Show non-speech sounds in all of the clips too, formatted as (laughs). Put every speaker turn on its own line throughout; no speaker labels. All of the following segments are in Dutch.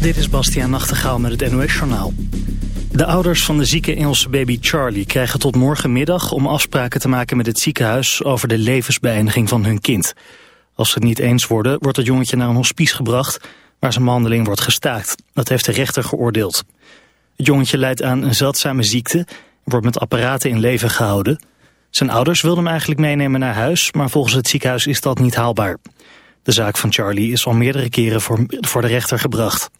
Dit is Bastiaan Nachtegaal met het NOS-journaal. De ouders van de zieke Engelse baby Charlie krijgen tot morgenmiddag... om afspraken te maken met het ziekenhuis over de levensbeëindiging van hun kind. Als ze het niet eens worden, wordt het jongetje naar een hospice gebracht... waar zijn behandeling wordt gestaakt. Dat heeft de rechter geoordeeld. Het jongetje leidt aan een zeldzame ziekte... en wordt met apparaten in leven gehouden. Zijn ouders wilden hem eigenlijk meenemen naar huis... maar volgens het ziekenhuis is dat niet haalbaar. De zaak van Charlie is al meerdere keren voor, voor de rechter gebracht.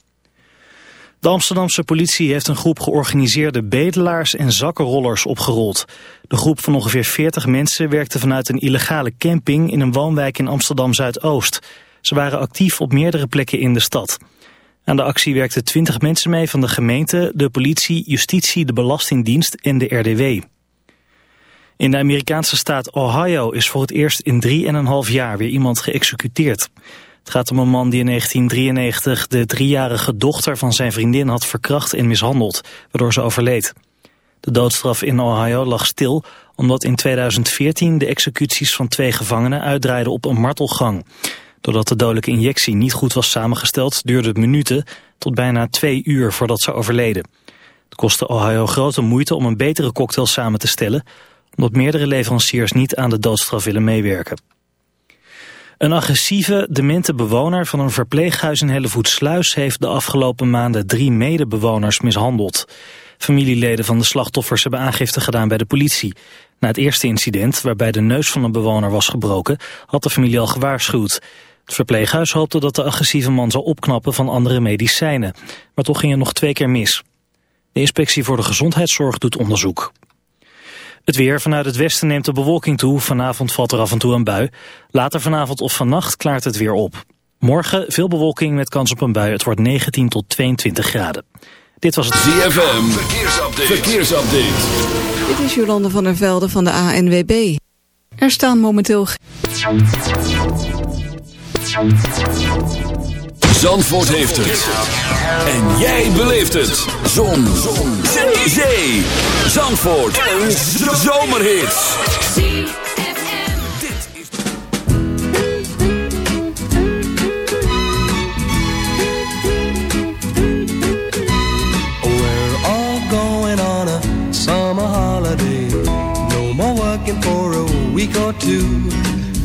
De Amsterdamse politie heeft een groep georganiseerde bedelaars en zakkenrollers opgerold. De groep van ongeveer 40 mensen werkte vanuit een illegale camping in een woonwijk in Amsterdam-Zuidoost. Ze waren actief op meerdere plekken in de stad. Aan de actie werkten 20 mensen mee van de gemeente, de politie, justitie, de Belastingdienst en de RDW. In de Amerikaanse staat Ohio is voor het eerst in 3,5 jaar weer iemand geëxecuteerd. Het gaat om een man die in 1993 de driejarige dochter van zijn vriendin had verkracht en mishandeld, waardoor ze overleed. De doodstraf in Ohio lag stil omdat in 2014 de executies van twee gevangenen uitdraaiden op een martelgang. Doordat de dodelijke injectie niet goed was samengesteld duurde het minuten tot bijna twee uur voordat ze overleden. Het kostte Ohio grote moeite om een betere cocktail samen te stellen, omdat meerdere leveranciers niet aan de doodstraf willen meewerken. Een agressieve, demente bewoner van een verpleeghuis in Hellevoetsluis heeft de afgelopen maanden drie medebewoners mishandeld. Familieleden van de slachtoffers hebben aangifte gedaan bij de politie. Na het eerste incident, waarbij de neus van een bewoner was gebroken, had de familie al gewaarschuwd. Het verpleeghuis hoopte dat de agressieve man zou opknappen van andere medicijnen. Maar toch ging het nog twee keer mis. De inspectie voor de gezondheidszorg doet onderzoek. Het weer vanuit het westen neemt de bewolking toe. Vanavond valt er af en toe een bui. Later vanavond of vannacht klaart het weer op. Morgen veel bewolking met kans op een bui. Het wordt 19 tot 22 graden. Dit was het
ZFM. Verkeersupdate. Verkeersupdate.
Dit is Jolande van der Velde van de ANWB. Er staan momenteel...
Zandvoort heeft het. En jij beleeft het. Zon. Zon. Zee. Zee. Zandvoort. Een zomerhit.
We're all going on a summer holiday. No more working for a week or two.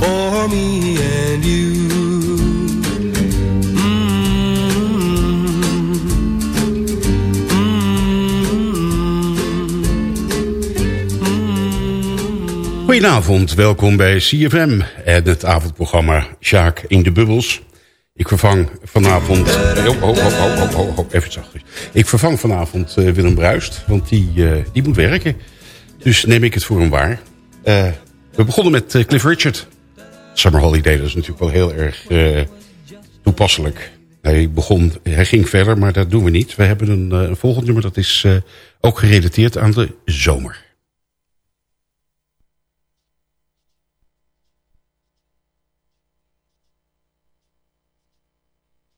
for me and you.
Goedenavond, welkom bij CFM en het avondprogramma Sjaak in de Bubbels. Ik vervang vanavond... Oh, oh, oh, oh, even zachtjes. Ik vervang vanavond uh, Willem Bruist, want die, uh, die moet werken. Dus neem ik het voor hem waar. Uh, we begonnen met Cliff Richard. Summer Holiday, dat is natuurlijk wel heel erg eh, toepasselijk. Hij, begon, hij ging verder, maar dat doen we niet. We hebben een, eh, een volgend nummer, dat is eh, ook gerelateerd aan de zomer.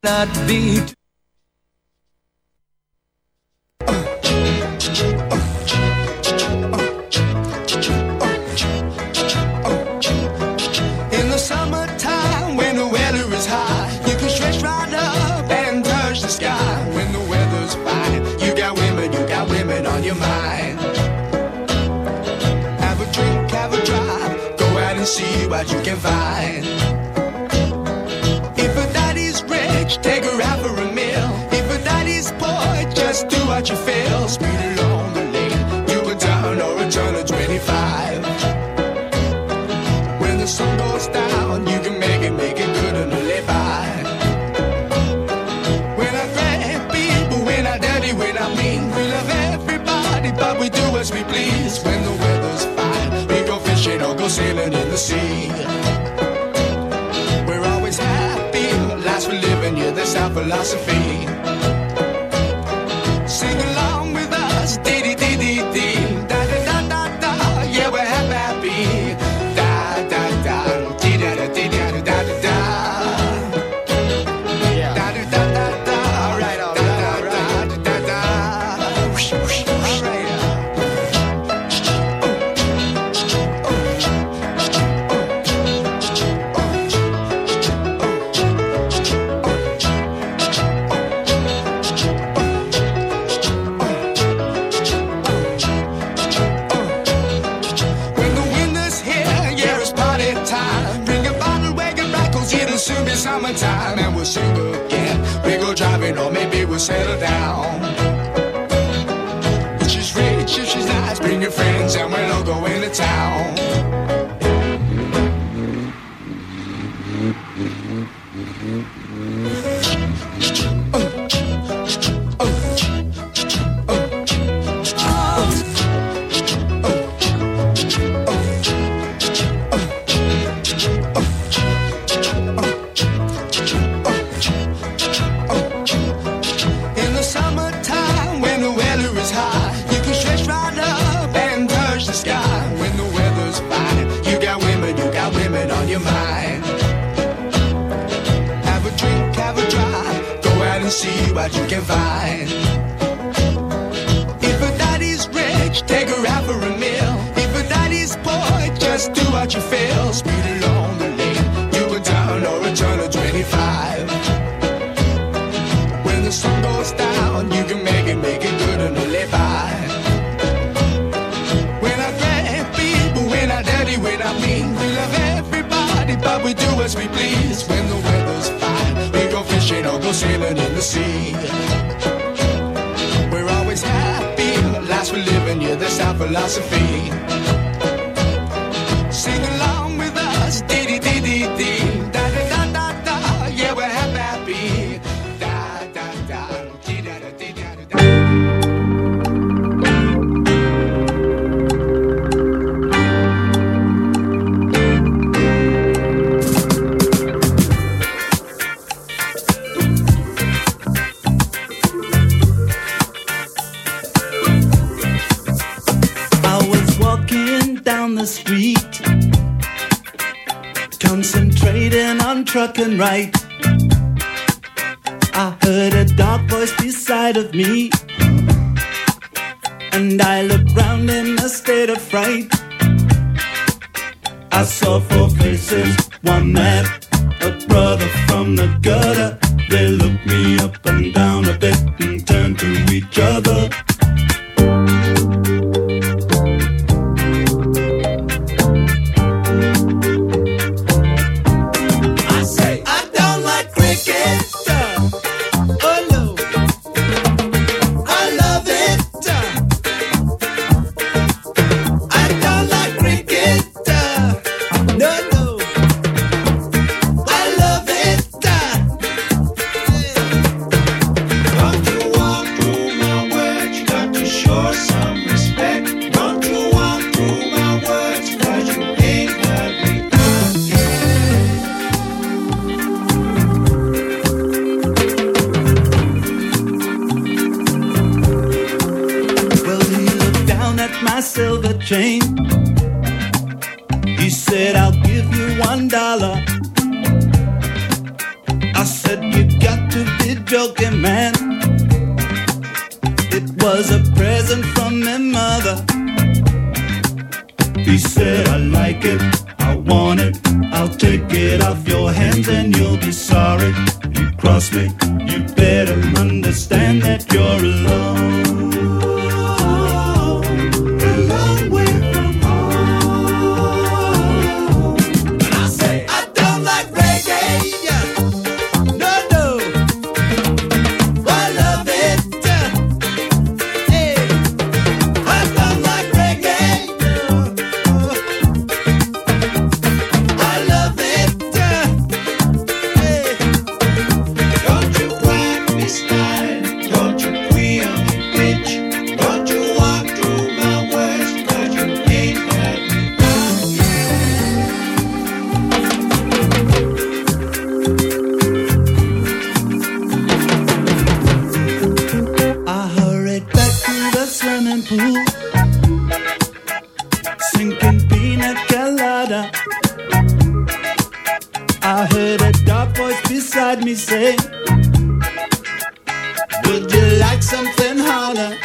Not beat. see what you can find. If a daddy's rich, take her out for a meal. If a daddy's poor, just do what you feel. Sweet love. philosophy. see what you can find. If a daddy's rich, take her out for a meal. If a daddy's poor, just do what you feel. Speed along the lane, you a down or a turn 25. When the sun goes down, you can make it, make it good and live by. When I grab people, when I daddy, when I mean, we love everybody, but we do as we please. When the weather's fine, we go fishing or go sailing the sea. We're always happy, lives we live in, yeah, that's our philosophy. beside me say, Would you like something harder?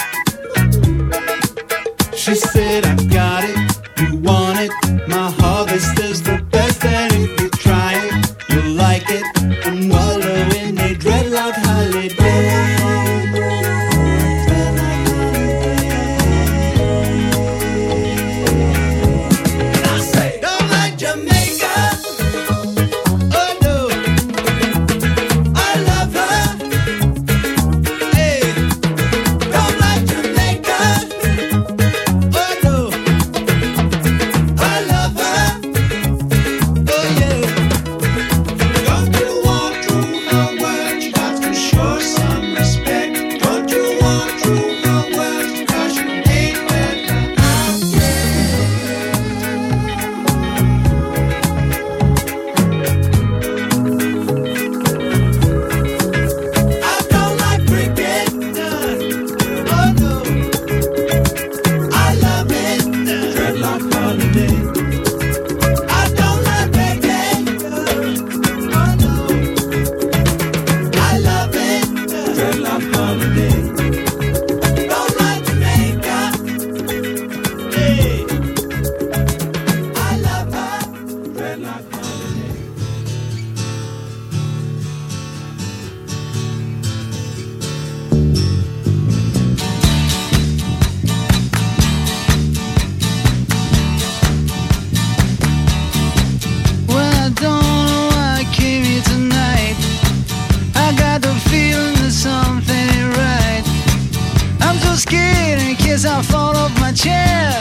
of my chair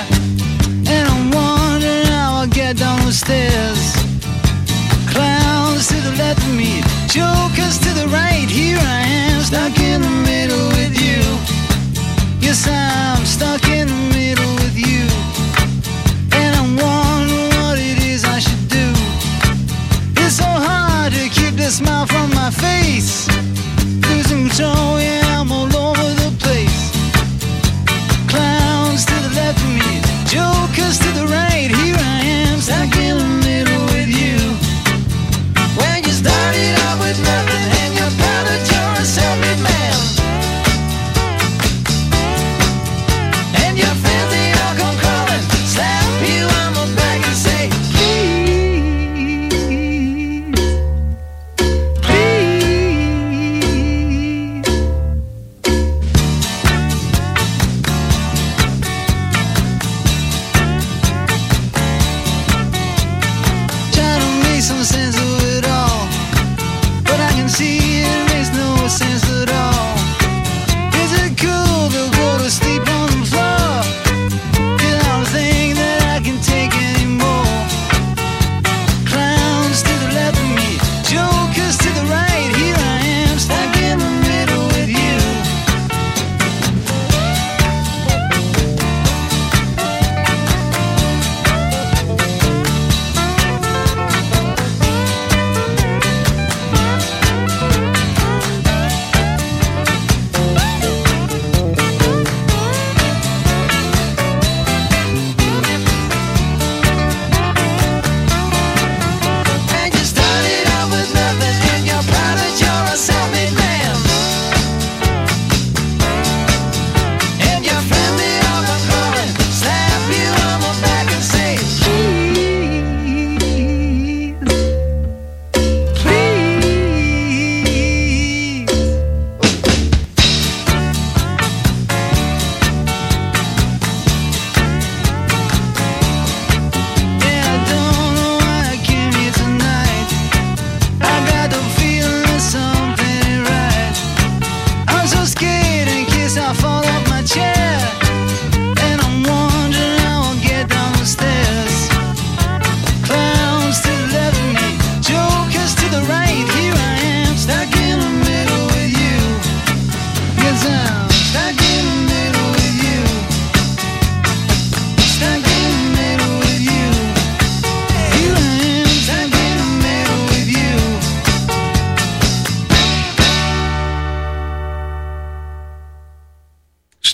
And I'm wondering how
I get down the stairs. Clowns to the left of me Jokers to the right Here I am stuck in the middle with you. Yes, I'm stuck in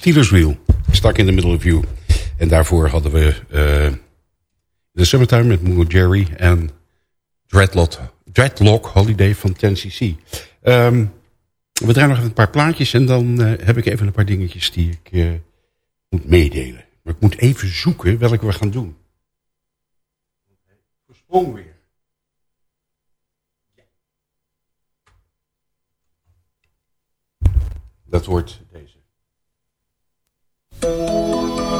Steelers Wheel. Stuck in the middle of you. En daarvoor hadden we uh, The Summertime met Moe Jerry en Dreadlock, Dreadlock Holiday van 10cc. Um, ehm, we draaien nog even een paar plaatjes en dan uh, heb ik even een paar dingetjes die ik uh, moet meedelen. Maar ik moet even zoeken welke we gaan doen. Versprong weer. Dat wordt Música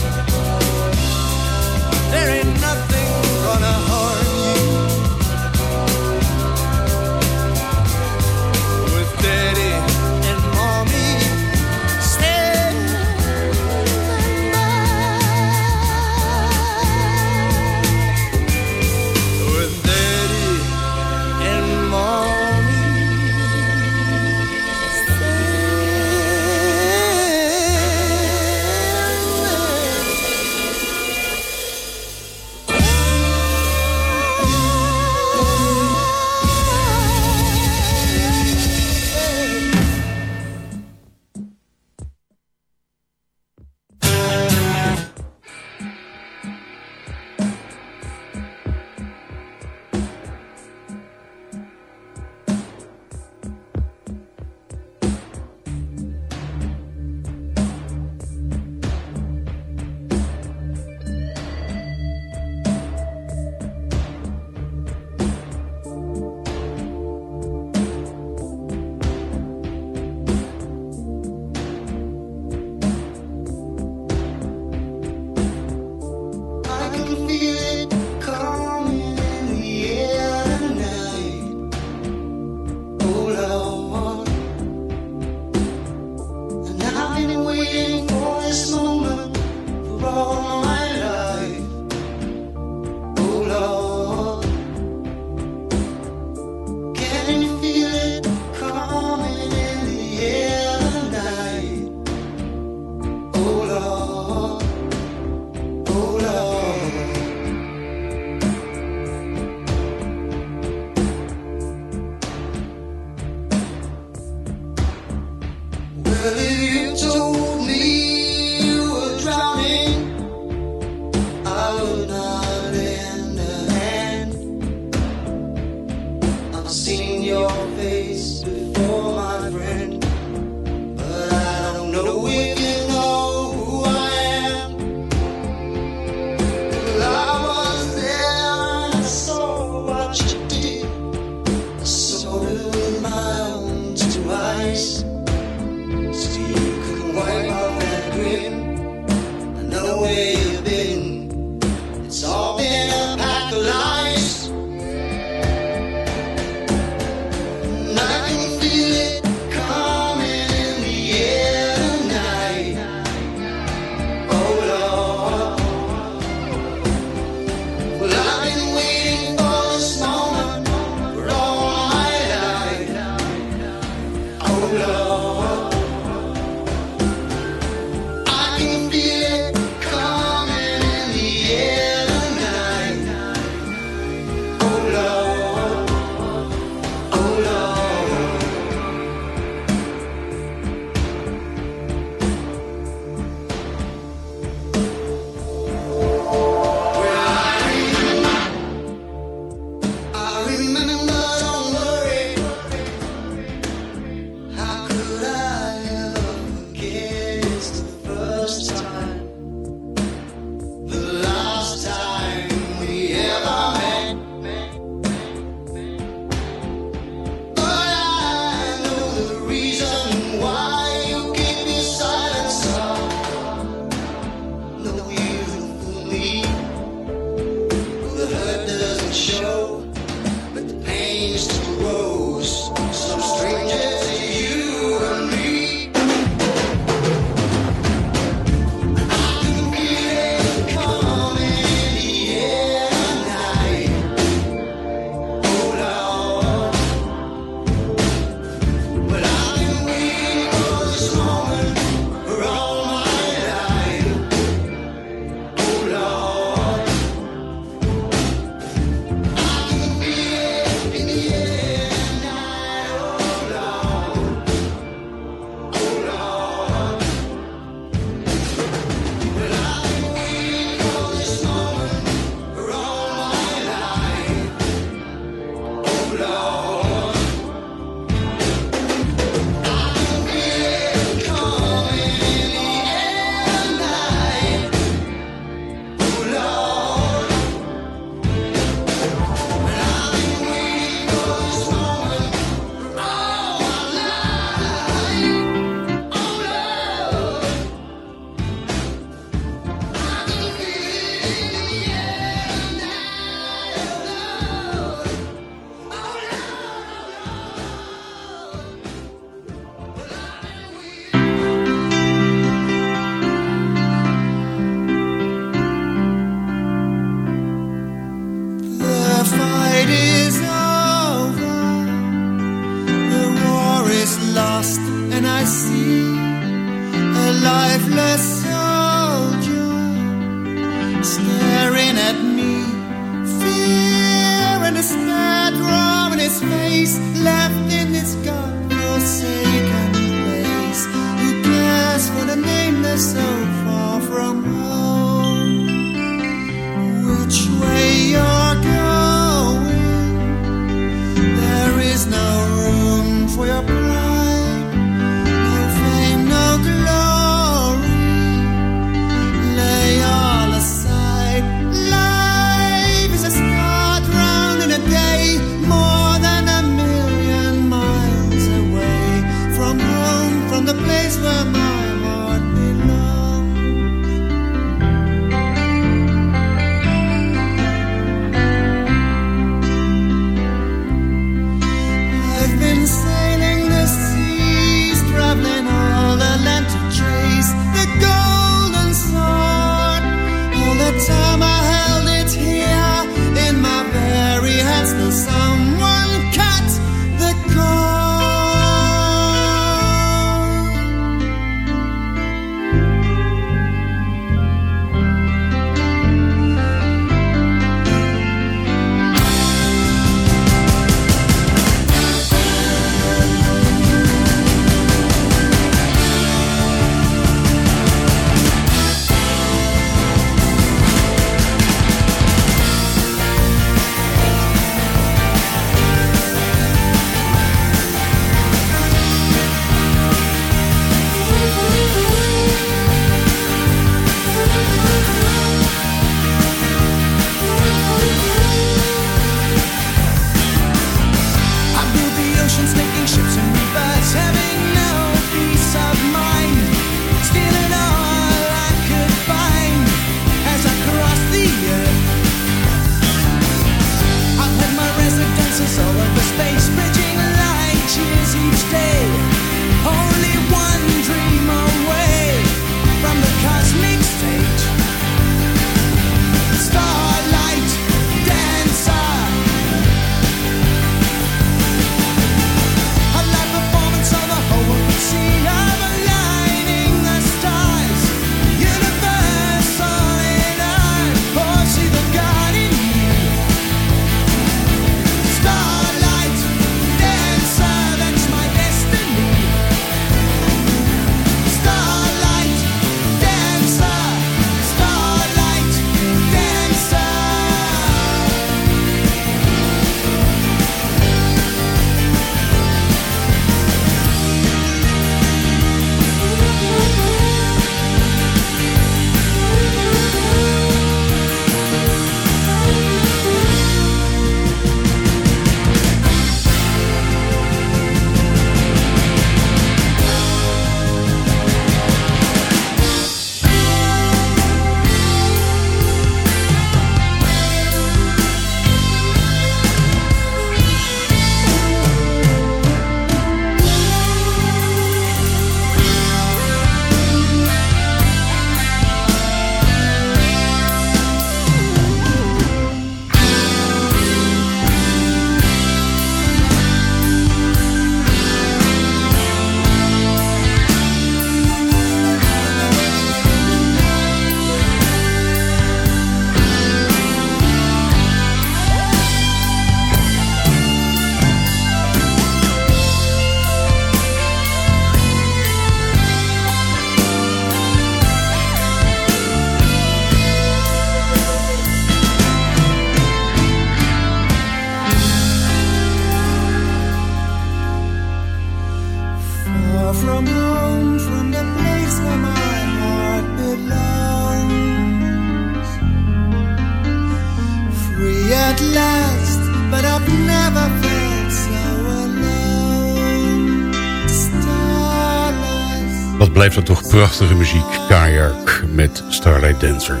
Wat blijft dat toch prachtige muziek. Kayak met Starlight Dancer.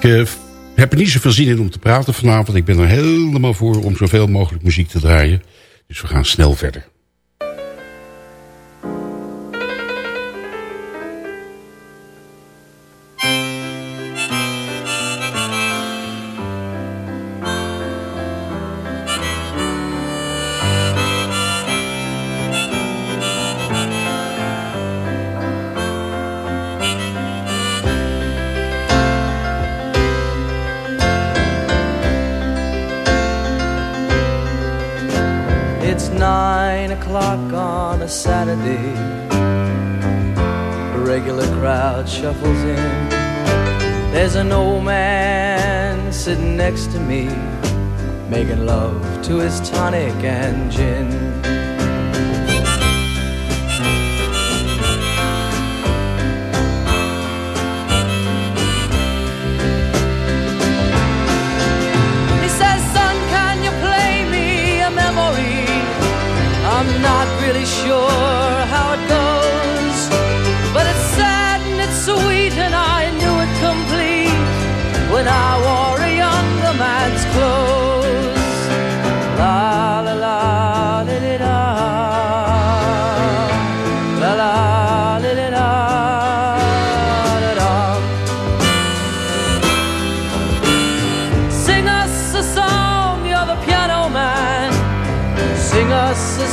Ik uh, heb er niet zoveel zin in om te praten vanavond. Ik ben er helemaal voor om zoveel mogelijk muziek te draaien. Dus we gaan snel verder.
To his tonic and gin.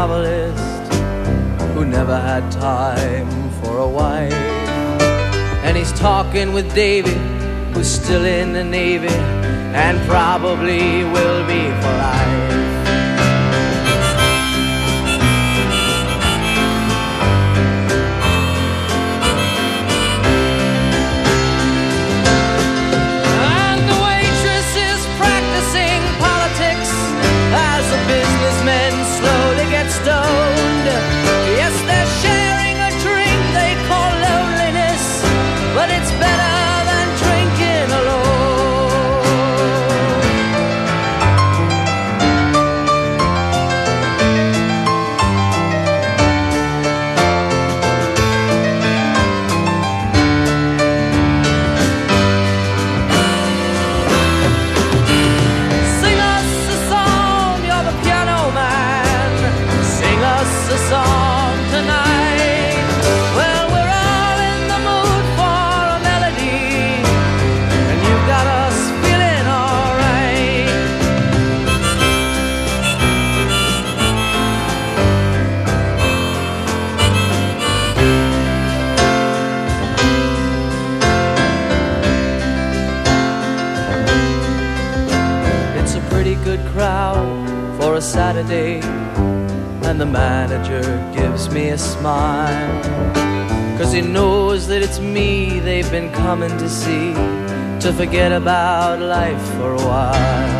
Novelist who never had time for a wife. And he's talking with David, who's still in the Navy and probably will be for life. To forget about life for a while.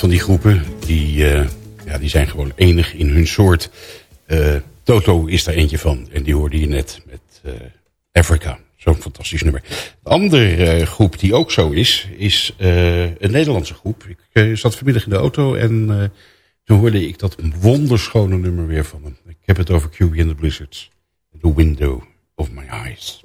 Van die groepen, die, eh, ja, die zijn gewoon enig in hun soort. Eh, Toto is daar eentje van. En die hoorde je net met eh, Africa. Zo'n fantastisch nummer. De andere groep die ook zo is, is een Nederlandse groep. Ik zat vanmiddag in de auto en toen hoorde ik dat wonderschone nummer weer van hem. Ik heb het over QB and the Blizzards. The Window of My Eyes.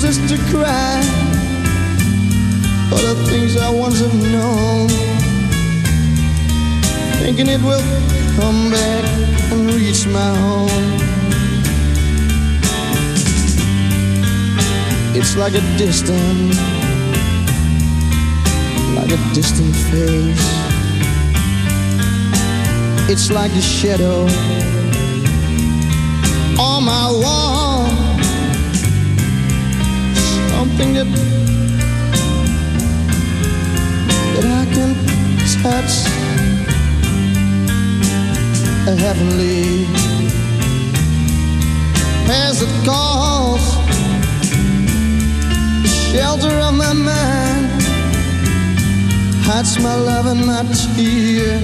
Chooses to cry for the things I once have known, thinking it will come back and reach my home. It's like a distant, like a distant face. It's like a shadow on my wall. Something that that I can touch. A heavenly as it calls. The shelter of my mind hides my love and my tear.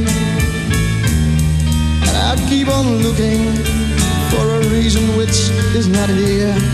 And I keep on looking for a reason which is not here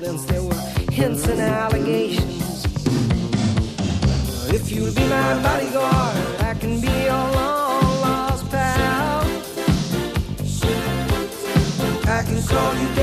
There were hints and allegations. If you'll be my bodyguard, I can be your long lost pal. I can call you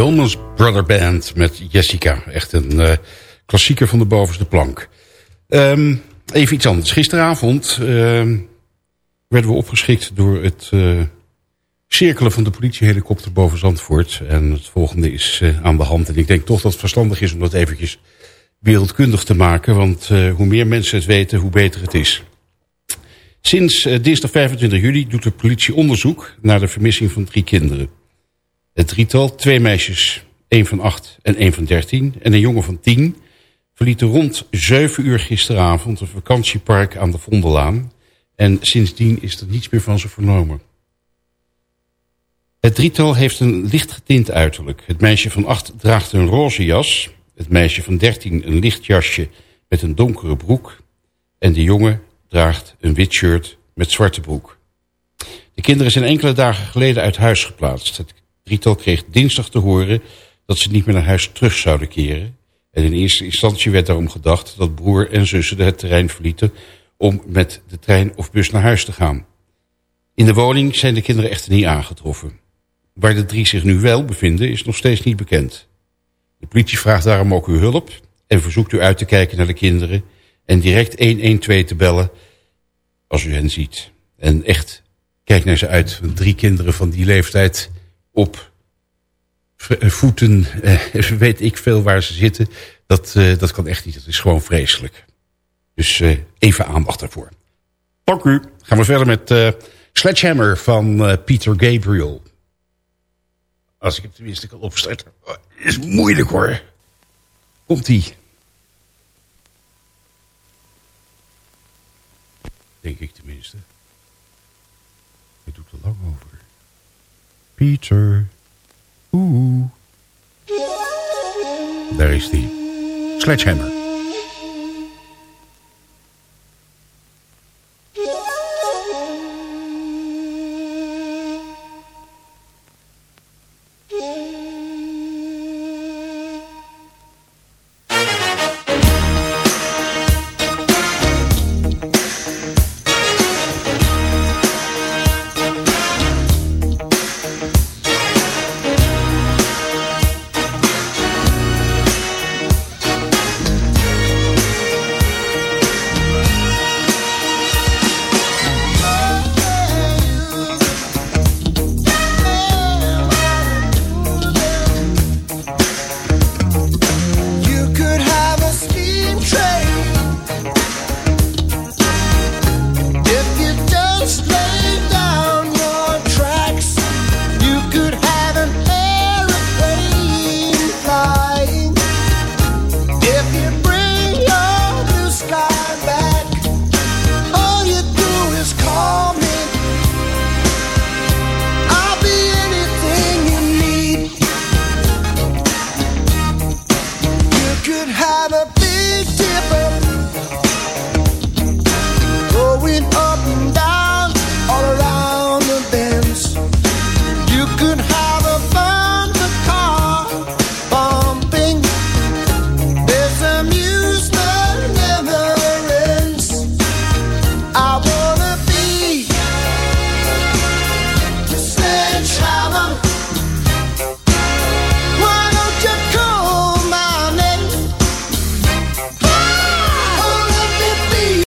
Allmans Brother Band met Jessica. Echt een uh, klassieker van de bovenste plank. Um, even iets anders. Gisteravond uh, werden we opgeschikt door het uh, cirkelen van de politiehelikopter boven Zandvoort. En het volgende is uh, aan de hand. En ik denk toch dat het verstandig is om dat eventjes wereldkundig te maken. Want hoe meer mensen het weten, hoe beter het is. Sinds dinsdag 25 juli doet de politie onderzoek naar de vermissing van drie kinderen. Het drietal, twee meisjes, één van acht en één van dertien... en een jongen van tien, verlieten rond zeven uur gisteravond... een vakantiepark aan de Vondellaan... en sindsdien is er niets meer van ze vernomen. Het drietal heeft een licht getint uiterlijk. Het meisje van acht draagt een roze jas... het meisje van dertien een licht jasje met een donkere broek... en de jongen draagt een wit shirt met zwarte broek. De kinderen zijn enkele dagen geleden uit huis geplaatst. Het drietal kreeg dinsdag te horen dat ze niet meer naar huis terug zouden keren. En in eerste instantie werd daarom gedacht dat broer en zussen het terrein verlieten om met de trein of bus naar huis te gaan. In de woning zijn de kinderen echter niet aangetroffen. Waar de drie zich nu wel bevinden is nog steeds niet bekend. De politie vraagt daarom ook uw hulp en verzoekt u uit te kijken naar de kinderen en direct 112 te bellen als u hen ziet. En echt, kijk naar ze uit. Drie kinderen van die leeftijd op eh, voeten, eh, (laughs) weet ik veel waar ze zitten. Dat, uh, dat kan echt niet. Dat is gewoon vreselijk. Dus even aandacht daarvoor. Dank u. Gaan we verder met Sledgehammer van Peter Gabriel. Als ik het tenminste kan opstarten. Oh, is moeilijk hoor. Komt-ie. Denk ik tenminste. Het doet er lang over. Peter. Oeh. Daar is die. Sledgehammer.